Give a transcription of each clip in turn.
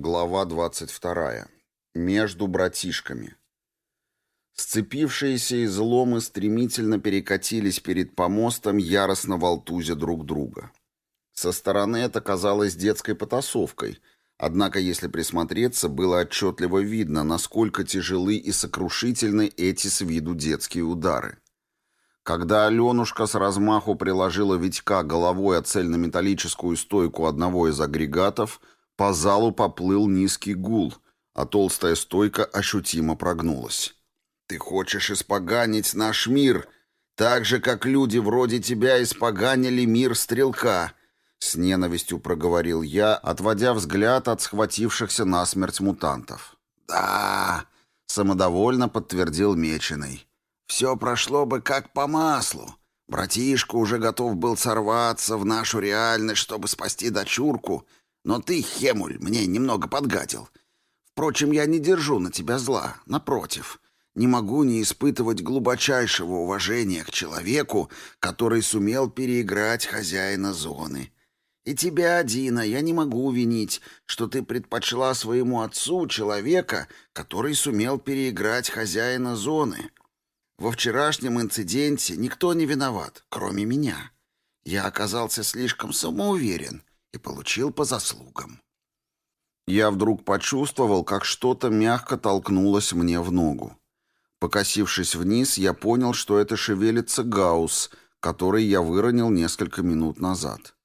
Глава 22. Между братишками. Сцепившиеся изломы стремительно перекатились перед помостом, яростно волтузя друг друга. Со стороны это казалось детской потасовкой, однако, если присмотреться, было отчетливо видно, насколько тяжелы и сокрушительны эти с виду детские удары. Когда Аленушка с размаху приложила Витька головой о цельнометаллическую стойку одного из агрегатов – по залу поплыл низкий гул, а толстая стойка ощутимо прогнулась. «Ты хочешь испоганить наш мир, так же, как люди вроде тебя испоганили мир стрелка», — с ненавистью проговорил я, отводя взгляд от схватившихся насмерть мутантов. «Да», — самодовольно подтвердил Меченый. «Все прошло бы как по маслу. Братишка уже готов был сорваться в нашу реальность, чтобы спасти дочурку, но ты, Хемуль, мне немного подгадил. Впрочем, я не держу на тебя зла. Напротив, не могу не испытывать глубочайшего уважения к человеку, который сумел переиграть хозяина зоны. И тебя, Дина, я не могу винить, что ты предпочла своему отцу человека, который сумел переиграть хозяина зоны. Во вчерашнем инциденте никто не виноват, кроме меня. Я оказался слишком самоуверен и получил по заслугам. Я вдруг почувствовал, как что-то мягко толкнулось мне в ногу. Покосившись вниз, я понял, что это шевелится гаусс, который я выронил несколько минут назад.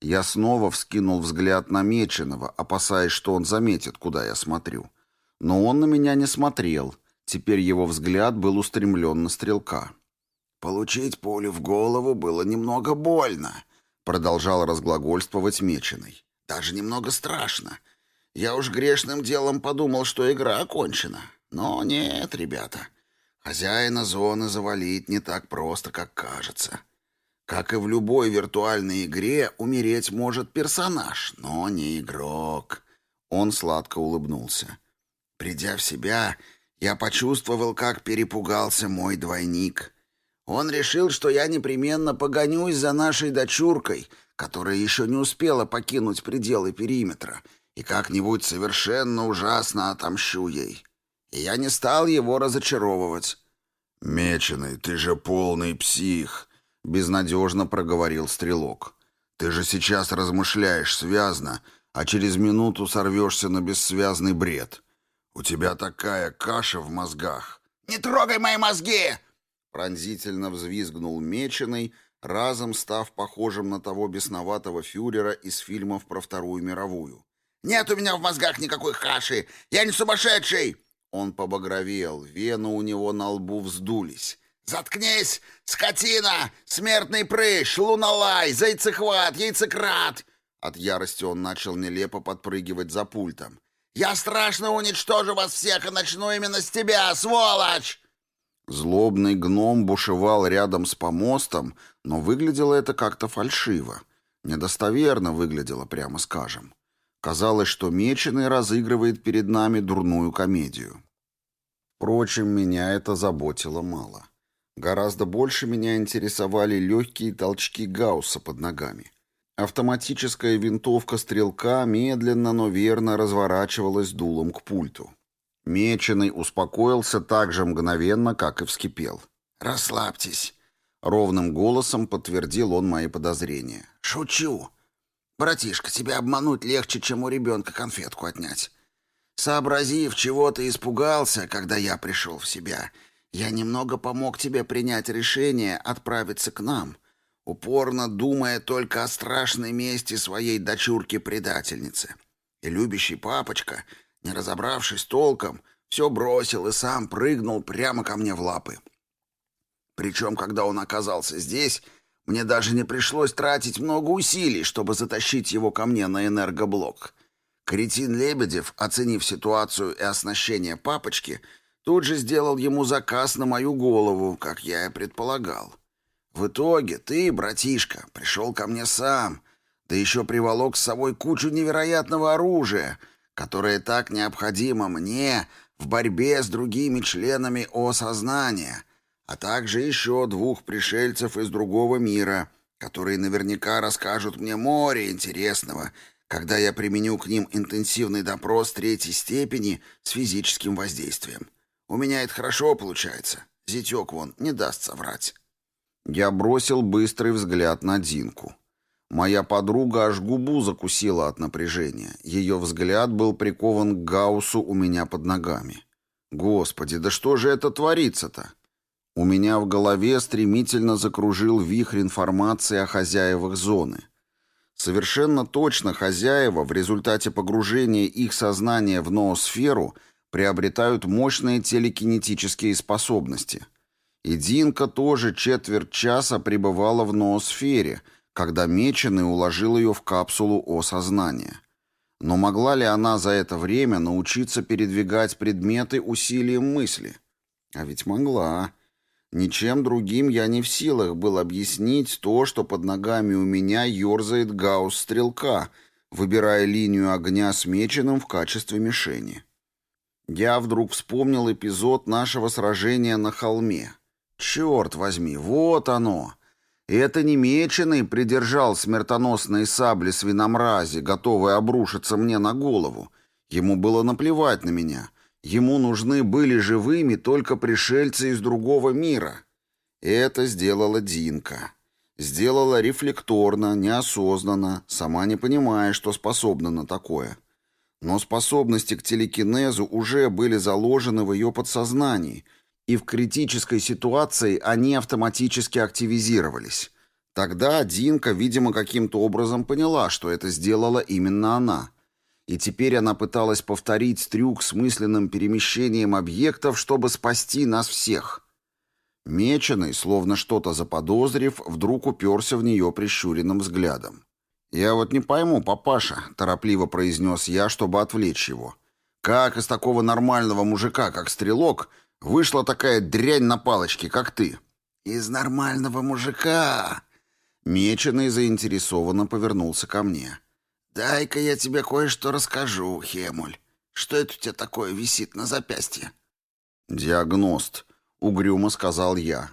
Я снова вскинул взгляд на Меченого, опасаясь, что он заметит, куда я смотрю. Но он на меня не смотрел. Теперь его взгляд был устремлен на стрелка. «Получить пулю в голову было немного больно», Продолжал разглагольствовать Меченый. «Даже немного страшно. Я уж грешным делом подумал, что игра окончена. Но нет, ребята. Хозяина зоны завалить не так просто, как кажется. Как и в любой виртуальной игре, умереть может персонаж, но не игрок». Он сладко улыбнулся. Придя в себя, я почувствовал, как перепугался мой двойник — он решил, что я непременно погонюсь за нашей дочуркой, которая еще не успела покинуть пределы периметра, и как-нибудь совершенно ужасно отомщу ей. И я не стал его разочаровывать. «Меченый, ты же полный псих», — безнадежно проговорил стрелок. «Ты же сейчас размышляешь связно, а через минуту сорвешься на бессвязный бред. У тебя такая каша в мозгах». «Не трогай мои мозги!» Пронзительно взвизгнул Меченый, разом став похожим на того бесноватого фюрера из фильмов про Вторую мировую. «Нет у меня в мозгах никакой каши! Я не сумасшедший!» Он побагровел, вены у него на лбу вздулись. «Заткнись, скотина! Смертный прыщ, луналай, зайцехват, яйцекрат!» От ярости он начал нелепо подпрыгивать за пультом. «Я страшно уничтожу вас всех и начну именно с тебя, сволочь!» Злобный гном бушевал рядом с помостом, но выглядело это как-то фальшиво. Недостоверно выглядело, прямо скажем. Казалось, что Меченый разыгрывает перед нами дурную комедию. Впрочем, меня это заботило мало. Гораздо больше меня интересовали легкие толчки Гаусса под ногами. Автоматическая винтовка стрелка медленно, но верно разворачивалась дулом к пульту. Меченый успокоился так же мгновенно, как и вскипел. «Расслабьтесь», — ровным голосом подтвердил он мои подозрения. «Шучу. Братишка, тебя обмануть легче, чем у ребенка конфетку отнять. Сообразив, чего ты испугался, когда я пришел в себя, я немного помог тебе принять решение отправиться к нам, упорно думая только о страшной мести своей дочурки-предательницы. И любящий папочка — не разобравшись толком, все бросил и сам прыгнул прямо ко мне в лапы. Причем, когда он оказался здесь, мне даже не пришлось тратить много усилий, чтобы затащить его ко мне на энергоблок. Кретин Лебедев, оценив ситуацию и оснащение папочки, тут же сделал ему заказ на мою голову, как я и предполагал. В итоге ты, братишка, пришел ко мне сам, да еще приволок с собой кучу невероятного оружия — которое так необходимо мне в борьбе с другими членами осознания, а также еще двух пришельцев из другого мира, которые наверняка расскажут мне море интересного, когда я применю к ним интенсивный допрос третьей степени с физическим воздействием. У меня это хорошо получается. Зятек вон не даст соврать». Я бросил быстрый взгляд на Динку. Моя подруга аж губу закусила от напряжения. Ее взгляд был прикован к Гауссу у меня под ногами. Господи, да что же это творится-то? У меня в голове стремительно закружил вихрь информации о хозяевах зоны. Совершенно точно хозяева в результате погружения их сознания в ноосферу приобретают мощные телекинетические способности. И Динка тоже четверть часа пребывала в ноосфере – когда Меченый уложил ее в капсулу осознания. Но могла ли она за это время научиться передвигать предметы усилием мысли? А ведь могла. Ничем другим я не в силах был объяснить то, что под ногами у меня ерзает гаусс-стрелка, выбирая линию огня с Меченым в качестве мишени. Я вдруг вспомнил эпизод нашего сражения на холме. Черт возьми, вот оно! И это немеченый придержал смертоносные сабли свиномрази, готовые обрушиться мне на голову. Ему было наплевать на меня. Ему нужны были живыми только пришельцы из другого мира. И это сделала Динка. Сделала рефлекторно, неосознанно, сама не понимая, что способна на такое. Но способности к телекинезу уже были заложены в ее подсознании — и в критической ситуации они автоматически активизировались. Тогда Динка, видимо, каким-то образом поняла, что это сделала именно она. И теперь она пыталась повторить трюк с мысленным перемещением объектов, чтобы спасти нас всех. Меченый, словно что-то заподозрив, вдруг уперся в нее прищуренным взглядом. «Я вот не пойму, папаша», — торопливо произнес я, чтобы отвлечь его. «Как из такого нормального мужика, как стрелок, Вышла такая дрянь на палочке, как ты». «Из нормального мужика...» Меченый заинтересованно повернулся ко мне. «Дай-ка я тебе кое-что расскажу, Хемуль. Что это у тебя такое висит на запястье?» «Диагност», — угрюмо сказал я.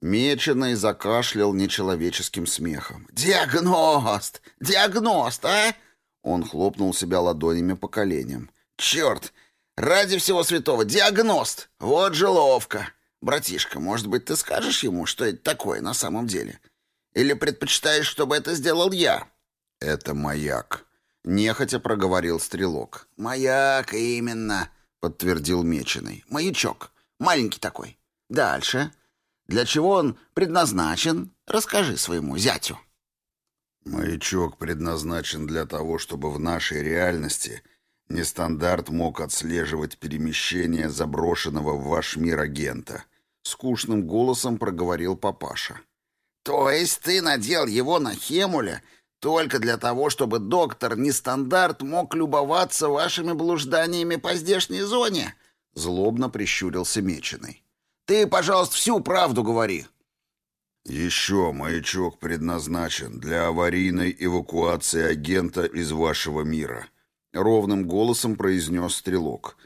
Меченый закашлял нечеловеческим смехом. «Диагност! Диагност, а?» Он хлопнул себя ладонями по коленям. «Черт! Ради всего святого, диагност! Вот же ловко! Братишка, может быть, ты скажешь ему, что это такое на самом деле? Или предпочитаешь, чтобы это сделал я?» «Это маяк», — нехотя проговорил стрелок. «Маяк, именно», — подтвердил Меченый. «Маячок. Маленький такой. Дальше. Для чего он предназначен? Расскажи своему зятю». «Маячок предназначен для того, чтобы в нашей реальности Нестандарт мог отслеживать перемещение заброшенного в ваш мир агента. Скучным голосом проговорил папаша. То есть ты надел его на Хемуля только для того, чтобы доктор Нестандарт мог любоваться вашими блужданиями по здешней зоне? Злобно прищурился Меченый. Ты, пожалуйста, всю правду говори. Еще маячок предназначен для аварийной эвакуации агента из вашего мира. Ровным голосом произнес стрелок.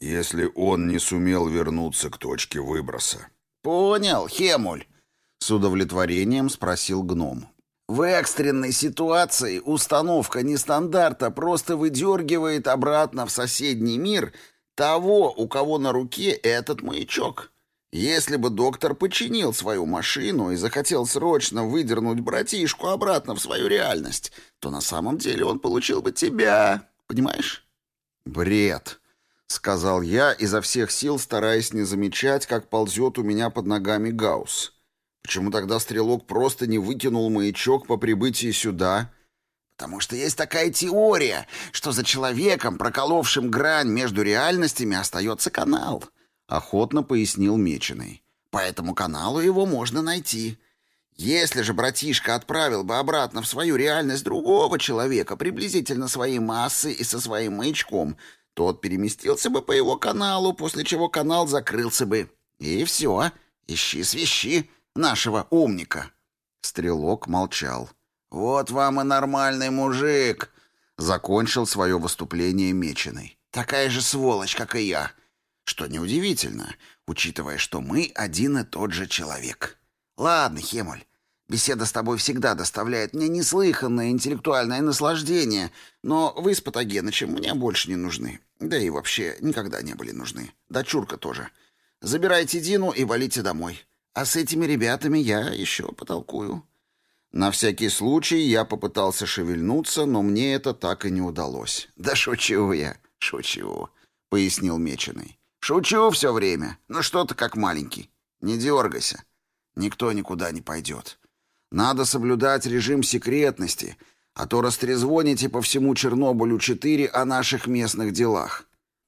«Если он не сумел вернуться к точке выброса». «Понял, Хемуль», — с удовлетворением спросил гном. «В экстренной ситуации установка нестандарта просто выдергивает обратно в соседний мир того, у кого на руке этот маячок. Если бы доктор починил свою машину и захотел срочно выдернуть братишку обратно в свою реальность, то на самом деле он получил бы тебя, Понимаешь? Бред, сказал я, изо всех сил стараясь не замечать, как ползет у меня под ногами Гаусс. Почему тогда стрелок просто не выкинул маячок по прибытии сюда? Потому что есть такая теория, что за человеком, проколовшим грань между реальностями, остается канал, охотно пояснил Меченый. По этому каналу его можно найти. Если же братишка отправил бы обратно в свою реальность другого человека, приблизительно своей массы и со своим маячком, тот переместился бы по его каналу, после чего канал закрылся бы. И все, ищи свищи нашего умника. Стрелок молчал. «Вот вам и нормальный мужик!» Закончил свое выступление Меченый. «Такая же сволочь, как и я. Что неудивительно, учитывая, что мы один и тот же человек». «Ладно, Хемуль, Беседа с тобой всегда доставляет мне неслыханное интеллектуальное наслаждение, но вы с Патогенычем мне больше не нужны. Да и вообще никогда не были нужны. Дочурка тоже. Забирайте Дину и валите домой. А с этими ребятами я еще потолкую». На всякий случай я попытался шевельнуться, но мне это так и не удалось. «Да шучу я, шучу», — пояснил Меченый. «Шучу все время. Ну что ты как маленький. Не дергайся. Никто никуда не пойдет. Надо соблюдать режим секретности, а то растрезвоните по всему Чернобылю-4 о наших местных делах.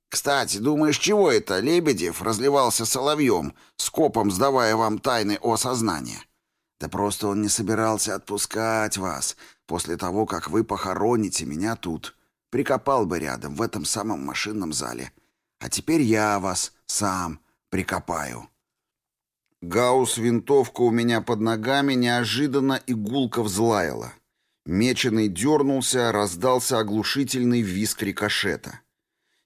Кстати, думаешь, чего это Лебедев разливался соловьем, скопом сдавая вам тайны о сознании? Да просто он не собирался отпускать вас после того, как вы похороните меня тут. Прикопал бы рядом, в этом самом машинном зале. А теперь я вас сам прикопаю». Гаусс-винтовка у меня под ногами неожиданно игулка взлаяла. Меченый дернулся, раздался оглушительный визг рикошета.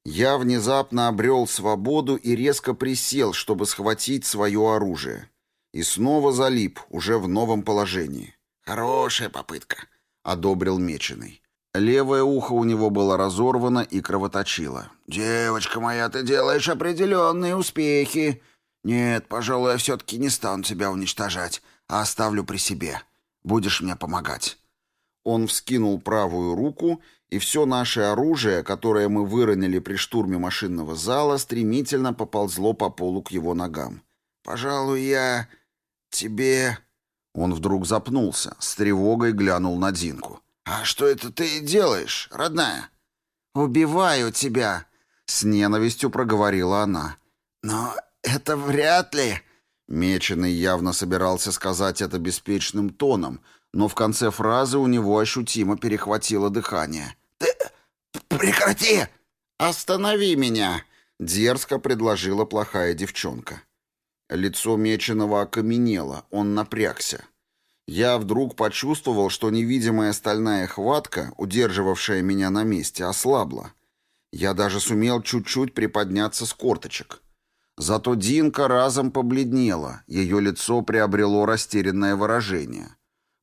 Я внезапно обрел свободу и резко присел, чтобы схватить свое оружие. И снова залип, уже в новом положении. «Хорошая попытка», — одобрил Меченый. Левое ухо у него было разорвано и кровоточило. «Девочка моя, ты делаешь определенные успехи. Нет, пожалуй, я все-таки не стану тебя уничтожать, а оставлю при себе. Будешь мне помогать». Он вскинул правую руку и все наше оружие, которое мы выронили при штурме машинного зала, стремительно поползло по полу к его ногам. «Пожалуй, я... тебе...» Он вдруг запнулся, с тревогой глянул на Динку. «А что это ты делаешь, родная?» «Убиваю тебя», — с ненавистью проговорила она. «Но это вряд ли...» Меченый явно собирался сказать это беспечным тоном, но в конце фразы у него ощутимо перехватило дыхание. «Прекрати!» «Останови меня!» — дерзко предложила плохая девчонка. Лицо Меченого окаменело, он напрягся. Я вдруг почувствовал, что невидимая стальная хватка, удерживавшая меня на месте, ослабла. Я даже сумел чуть-чуть приподняться с корточек. Зато Динка разом побледнела, ее лицо приобрело растерянное выражение.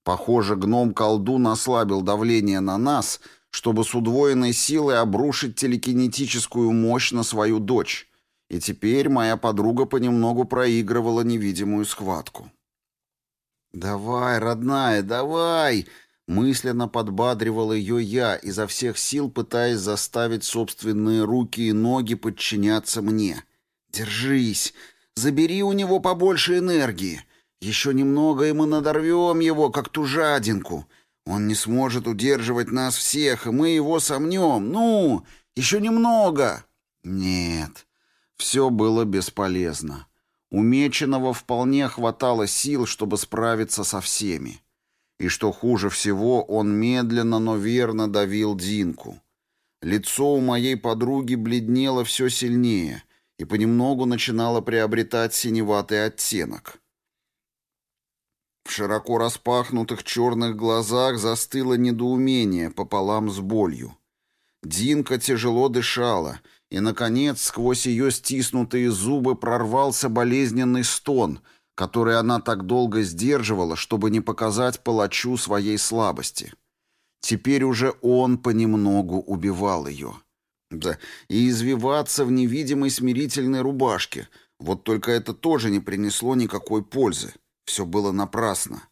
Похоже, гном-колдун ослабил давление на нас — чтобы с удвоенной силой обрушить телекинетическую мощь на свою дочь. И теперь моя подруга понемногу проигрывала невидимую схватку. «Давай, родная, давай!» Мысленно подбадривал ее я, изо всех сил пытаясь заставить собственные руки и ноги подчиняться мне. «Держись! Забери у него побольше энергии! Еще немного, и мы надорвем его, как ту жадинку! Он не сможет удерживать нас всех, и мы его сомнем. Ну, еще немного. Нет, все было бесполезно. У Меченого вполне хватало сил, чтобы справиться со всеми. И что хуже всего, он медленно, но верно давил Динку. Лицо у моей подруги бледнело все сильнее и понемногу начинало приобретать синеватый оттенок. В широко распахнутых черных глазах застыло недоумение пополам с болью. Динка тяжело дышала, и, наконец, сквозь ее стиснутые зубы прорвался болезненный стон, который она так долго сдерживала, чтобы не показать палачу своей слабости. Теперь уже он понемногу убивал ее. Да, и извиваться в невидимой смирительной рубашке, вот только это тоже не принесло никакой пользы. Все было напрасно.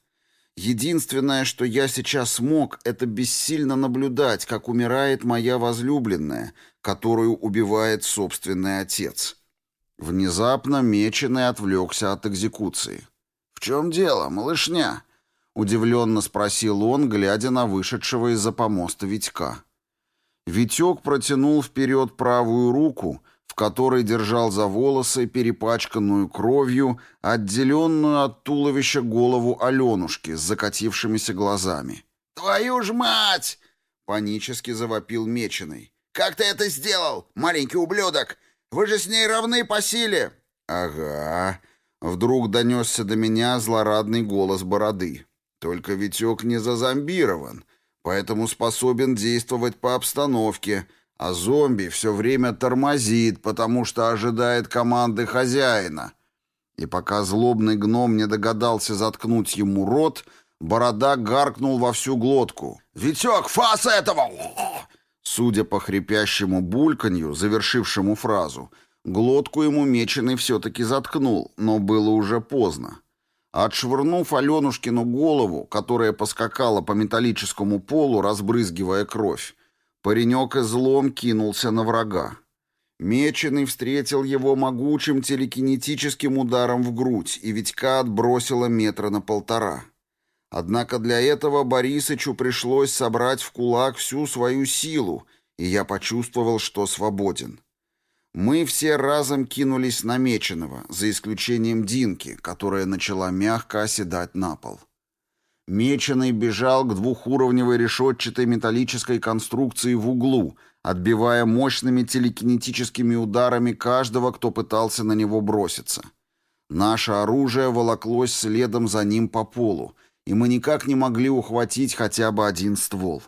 Единственное, что я сейчас смог, это бессильно наблюдать, как умирает моя возлюбленная, которую убивает собственный отец. Внезапно Меченый отвлекся от экзекуции. «В чем дело, малышня?» — удивленно спросил он, глядя на вышедшего из-за помоста Витька. Витек протянул вперед правую руку — в которой держал за волосы перепачканную кровью, отделенную от туловища голову Аленушки с закатившимися глазами. «Твою ж мать!» — панически завопил Меченый. «Как ты это сделал, маленький ублюдок? Вы же с ней равны по силе!» «Ага», — вдруг донесся до меня злорадный голос бороды. «Только Витек не зазомбирован, поэтому способен действовать по обстановке, а зомби все время тормозит, потому что ожидает команды хозяина. И пока злобный гном не догадался заткнуть ему рот, Борода гаркнул во всю глотку. «Витек, фас этого!» Судя по хрипящему бульканью, завершившему фразу, глотку ему меченый все-таки заткнул, но было уже поздно. Отшвырнув Аленушкину голову, которая поскакала по металлическому полу, разбрызгивая кровь, паренек излом кинулся на врага. Меченый встретил его могучим телекинетическим ударом в грудь, и Витька отбросила метра на полтора. Однако для этого Борисычу пришлось собрать в кулак всю свою силу, и я почувствовал, что свободен. Мы все разом кинулись на Меченого, за исключением Динки, которая начала мягко оседать на пол. Меченый бежал к двухуровневой решетчатой металлической конструкции в углу, отбивая мощными телекинетическими ударами каждого, кто пытался на него броситься. Наше оружие волоклось следом за ним по полу, и мы никак не могли ухватить хотя бы один ствол.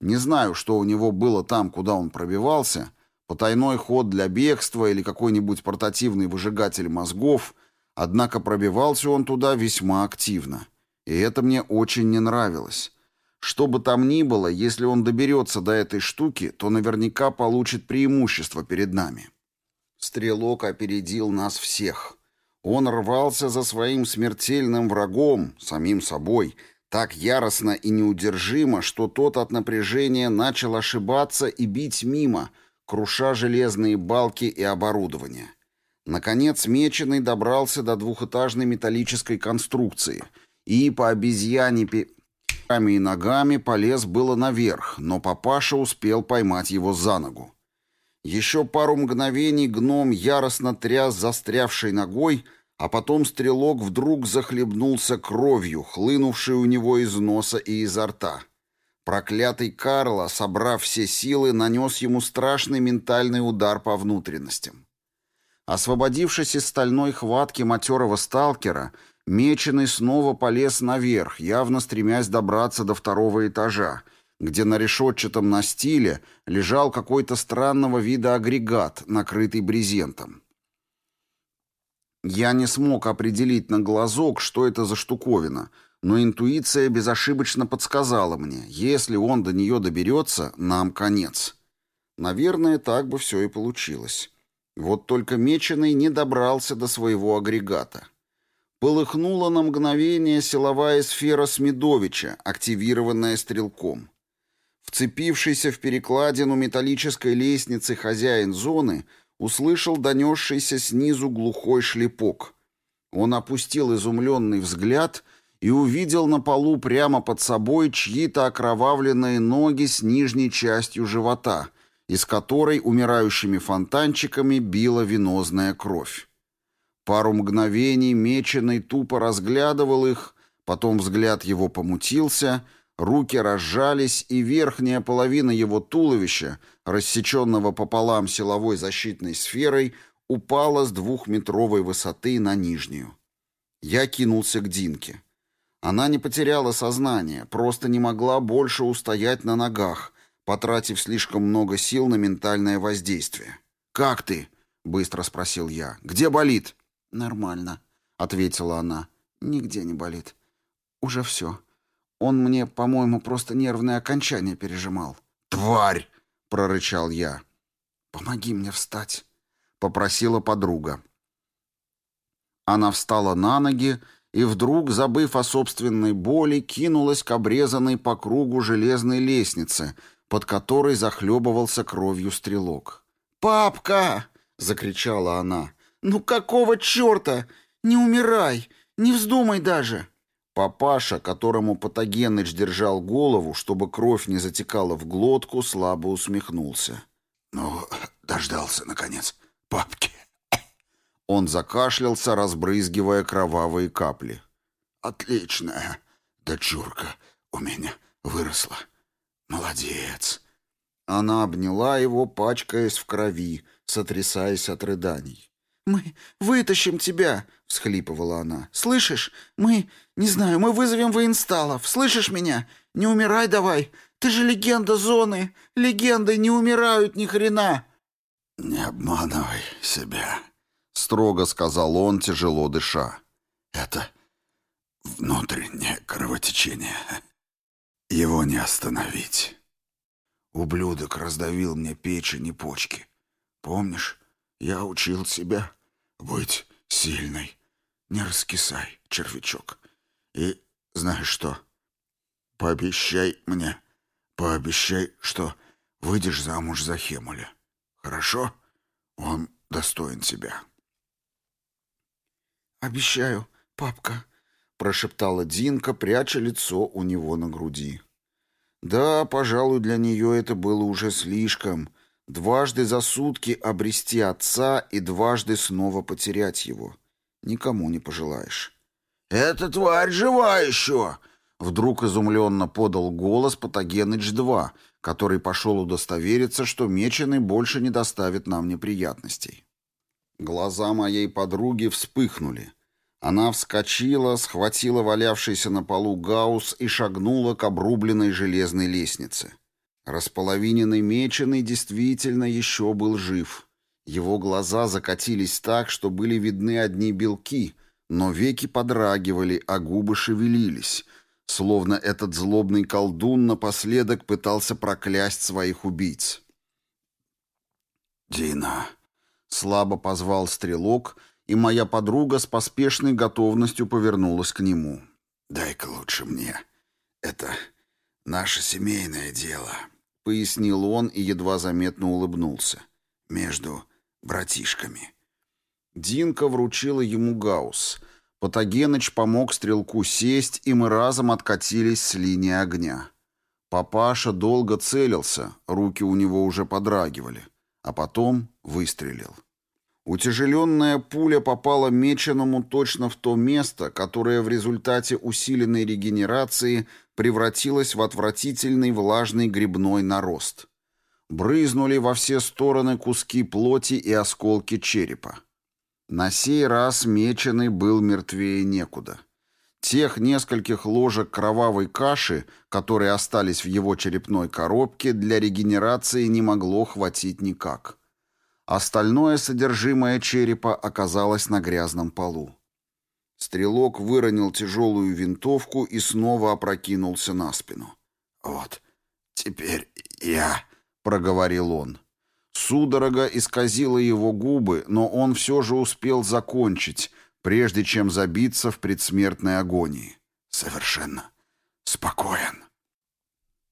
Не знаю, что у него было там, куда он пробивался, потайной ход для бегства или какой-нибудь портативный выжигатель мозгов, однако пробивался он туда весьма активно. И это мне очень не нравилось. Что бы там ни было, если он доберется до этой штуки, то наверняка получит преимущество перед нами. Стрелок опередил нас всех. Он рвался за своим смертельным врагом, самим собой, так яростно и неудержимо, что тот от напряжения начал ошибаться и бить мимо, круша железные балки и оборудование. Наконец Меченый добрался до двухэтажной металлической конструкции и по обезьяне руками и ногами полез было наверх, но папаша успел поймать его за ногу. Еще пару мгновений гном яростно тряс застрявшей ногой, а потом стрелок вдруг захлебнулся кровью, хлынувшей у него из носа и изо рта. Проклятый Карло, собрав все силы, нанес ему страшный ментальный удар по внутренностям. Освободившись из стальной хватки матерого сталкера, Меченый снова полез наверх, явно стремясь добраться до второго этажа, где на решетчатом настиле лежал какой-то странного вида агрегат, накрытый брезентом. Я не смог определить на глазок, что это за штуковина, но интуиция безошибочно подсказала мне, если он до нее доберется, нам конец. Наверное, так бы все и получилось. Вот только Меченый не добрался до своего агрегата. Полыхнула на мгновение силовая сфера Смедовича, активированная стрелком. Вцепившийся в перекладину металлической лестницы хозяин зоны услышал донесшийся снизу глухой шлепок. Он опустил изумленный взгляд и увидел на полу прямо под собой чьи-то окровавленные ноги с нижней частью живота, из которой умирающими фонтанчиками била венозная кровь. Пару мгновений Меченый тупо разглядывал их, потом взгляд его помутился, руки разжались, и верхняя половина его туловища, рассеченного пополам силовой защитной сферой, упала с двухметровой высоты на нижнюю. Я кинулся к Динке. Она не потеряла сознание, просто не могла больше устоять на ногах, потратив слишком много сил на ментальное воздействие. «Как ты?» — быстро спросил я. «Где болит?» «Нормально», — ответила она. «Нигде не болит. Уже все. Он мне, по-моему, просто нервное окончание пережимал». «Тварь!» — прорычал я. «Помоги мне встать», — попросила подруга. Она встала на ноги и вдруг, забыв о собственной боли, кинулась к обрезанной по кругу железной лестнице, под которой захлебывался кровью стрелок. «Папка!» — закричала она. «Ну какого черта? Не умирай! Не вздумай даже!» Папаша, которому Патогеныч держал голову, чтобы кровь не затекала в глотку, слабо усмехнулся. «Ну, дождался, наконец, папки!» Он закашлялся, разбрызгивая кровавые капли. «Отличная дочурка у меня выросла. Молодец!» Она обняла его, пачкаясь в крови, сотрясаясь от рыданий. «Мы вытащим тебя!» — всхлипывала она. «Слышишь? Мы... Не знаю, мы вызовем воинсталов. Слышишь меня? Не умирай давай! Ты же легенда зоны! Легенды не умирают ни хрена!» «Не обманывай себя», — строго сказал он, тяжело дыша. «Это внутреннее кровотечение. Его не остановить. Ублюдок раздавил мне печень и почки. Помнишь, я учил себя быть сильной. Не раскисай, червячок. И знаешь что? Пообещай мне, пообещай, что выйдешь замуж за Хемуля. Хорошо? Он достоин тебя. «Обещаю, папка», — прошептала Динка, пряча лицо у него на груди. Да, пожалуй, для нее это было уже слишком. Дважды за сутки обрести отца и дважды снова потерять его. Никому не пожелаешь. «Эта тварь жива еще!» Вдруг изумленно подал голос Патогеныч-2, который пошел удостовериться, что Меченый больше не доставит нам неприятностей. Глаза моей подруги вспыхнули. Она вскочила, схватила валявшийся на полу гаусс и шагнула к обрубленной железной лестнице. Располовиненный Меченый действительно еще был жив. Его глаза закатились так, что были видны одни белки, но веки подрагивали, а губы шевелились, словно этот злобный колдун напоследок пытался проклясть своих убийц. «Дина!» — слабо позвал стрелок, и моя подруга с поспешной готовностью повернулась к нему. «Дай-ка лучше мне. Это наше семейное дело», — пояснил он и едва заметно улыбнулся. «Между братишками». Динка вручила ему гаусс — Патогеныч помог стрелку сесть, и мы разом откатились с линии огня. Папаша долго целился, руки у него уже подрагивали, а потом выстрелил. Утяжеленная пуля попала меченому точно в то место, которое в результате усиленной регенерации превратилось в отвратительный влажный грибной нарост. Брызнули во все стороны куски плоти и осколки черепа. На сей раз Меченый был мертвее некуда. Тех нескольких ложек кровавой каши, которые остались в его черепной коробке, для регенерации не могло хватить никак. Остальное содержимое черепа оказалось на грязном полу. Стрелок выронил тяжелую винтовку и снова опрокинулся на спину. «Вот, теперь я», — проговорил он. Судорога исказила его губы, но он все же успел закончить, прежде чем забиться в предсмертной агонии. «Совершенно спокоен».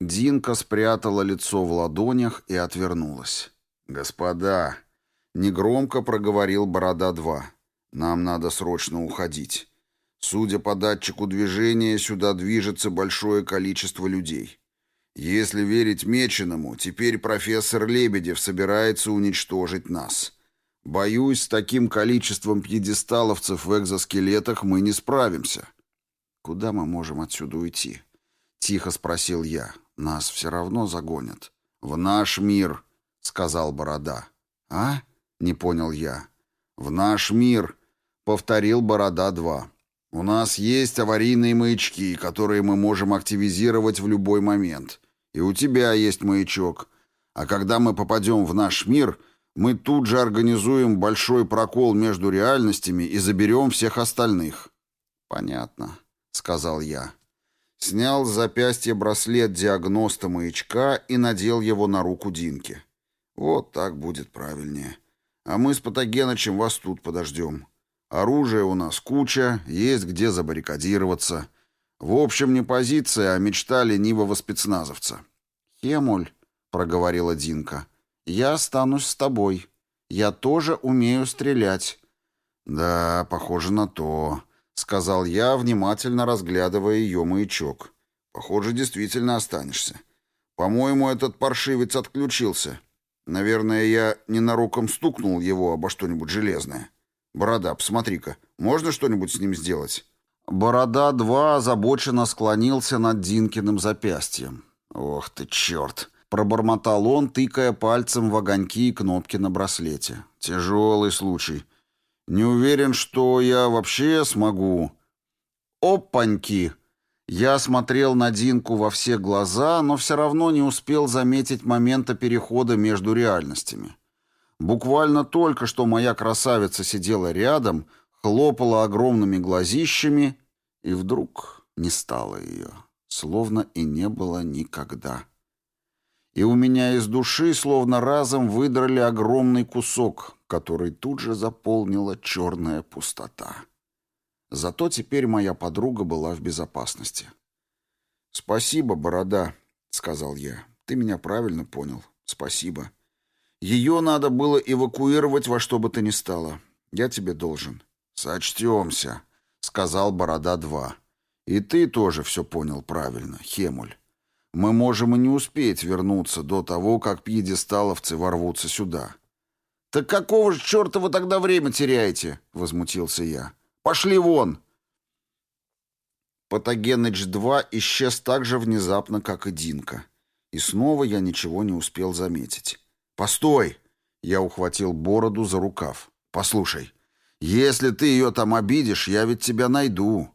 Динка спрятала лицо в ладонях и отвернулась. «Господа!» — негромко проговорил Борода-2. «Нам надо срочно уходить. Судя по датчику движения, сюда движется большое количество людей. Если верить Меченому, теперь профессор Лебедев собирается уничтожить нас. Боюсь, с таким количеством пьедесталовцев в экзоскелетах мы не справимся. Куда мы можем отсюда уйти? Тихо спросил я. Нас все равно загонят. В наш мир, сказал Борода. А? Не понял я. В наш мир, повторил Борода-2. У нас есть аварийные маячки, которые мы можем активизировать в любой момент. И у тебя есть маячок. А когда мы попадем в наш мир, мы тут же организуем большой прокол между реальностями и заберем всех остальных». «Понятно», — сказал я. Снял с запястья браслет диагноста маячка и надел его на руку Динки. «Вот так будет правильнее. А мы с Патогенычем вас тут подождем». Оружия у нас куча, есть где забаррикадироваться. В общем, не позиция, а мечта ленивого спецназовца. «Хемуль», — проговорила Динка, — «я останусь с тобой. Я тоже умею стрелять». «Да, похоже на то», — сказал я, внимательно разглядывая ее маячок. «Похоже, действительно останешься. По-моему, этот паршивец отключился. Наверное, я ненароком стукнул его обо что-нибудь железное». «Борода, посмотри-ка, можно что-нибудь с ним сделать?» Борода-2 озабоченно склонился над Динкиным запястьем. «Ох ты, черт!» — пробормотал он, тыкая пальцем в огоньки и кнопки на браслете. «Тяжелый случай. Не уверен, что я вообще смогу...» «Опаньки!» Я смотрел на Динку во все глаза, но все равно не успел заметить момента перехода между реальностями. Буквально только что моя красавица сидела рядом, хлопала огромными глазищами, и вдруг не стало ее, словно и не было никогда. И у меня из души словно разом выдрали огромный кусок, который тут же заполнила черная пустота. Зато теперь моя подруга была в безопасности. «Спасибо, Борода», — сказал я. «Ты меня правильно понял. Спасибо. Ее надо было эвакуировать во что бы то ни стало. Я тебе должен». «Сочтемся», — сказал Борода-2. «И ты тоже все понял правильно, Хемуль. Мы можем и не успеть вернуться до того, как пьедесталовцы ворвутся сюда». «Так какого же черта вы тогда время теряете?» — возмутился я. «Пошли вон!» Патогеныч-2 исчез так же внезапно, как и Динка. И снова я ничего не успел заметить. «Постой!» — я ухватил бороду за рукав. «Послушай, если ты ее там обидишь, я ведь тебя найду.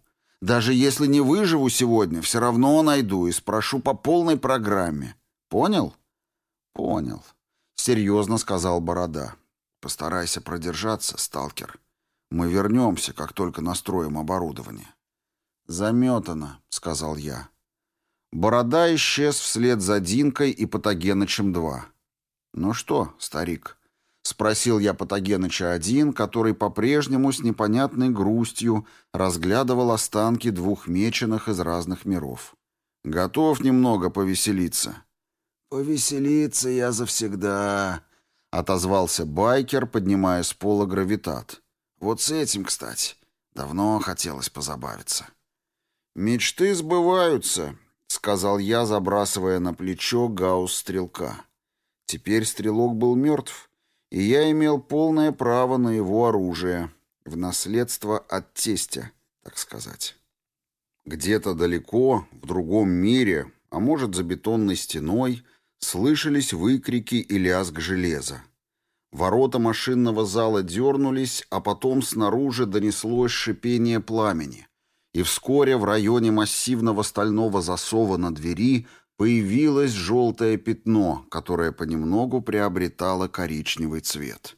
Даже если не выживу сегодня, все равно найду и спрошу по полной программе. Понял? Понял. Серьезно сказал Борода. Постарайся продержаться, сталкер. Мы вернемся, как только настроим оборудование. Заметано, сказал я. Борода исчез вслед за Динкой и Патогенычем-2. Ну что, старик, Спросил я Патогеныча один, который по-прежнему с непонятной грустью разглядывал останки двух меченых из разных миров. «Готов немного повеселиться?» «Повеселиться я завсегда», — отозвался байкер, поднимая с пола гравитат. «Вот с этим, кстати, давно хотелось позабавиться». «Мечты сбываются», — сказал я, забрасывая на плечо гаусс-стрелка. Теперь стрелок был мертв, и я имел полное право на его оружие, в наследство от тестя, так сказать. Где-то далеко, в другом мире, а может за бетонной стеной, слышались выкрики и лязг железа. Ворота машинного зала дернулись, а потом снаружи донеслось шипение пламени, и вскоре в районе массивного стального засова на двери появилось желтое пятно, которое понемногу приобретало коричневый цвет.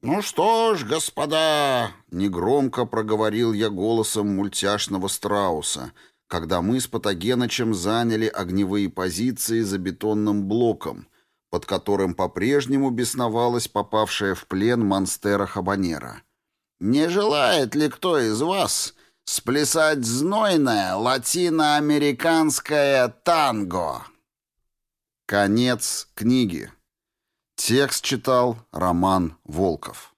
«Ну что ж, господа!» — негромко проговорил я голосом мультяшного страуса, когда мы с Патогенычем заняли огневые позиции за бетонным блоком, под которым по-прежнему бесновалась попавшая в плен монстера Хабанера. «Не желает ли кто из вас Сплясать знойное латиноамериканское танго. Конец книги. Текст читал Роман Волков.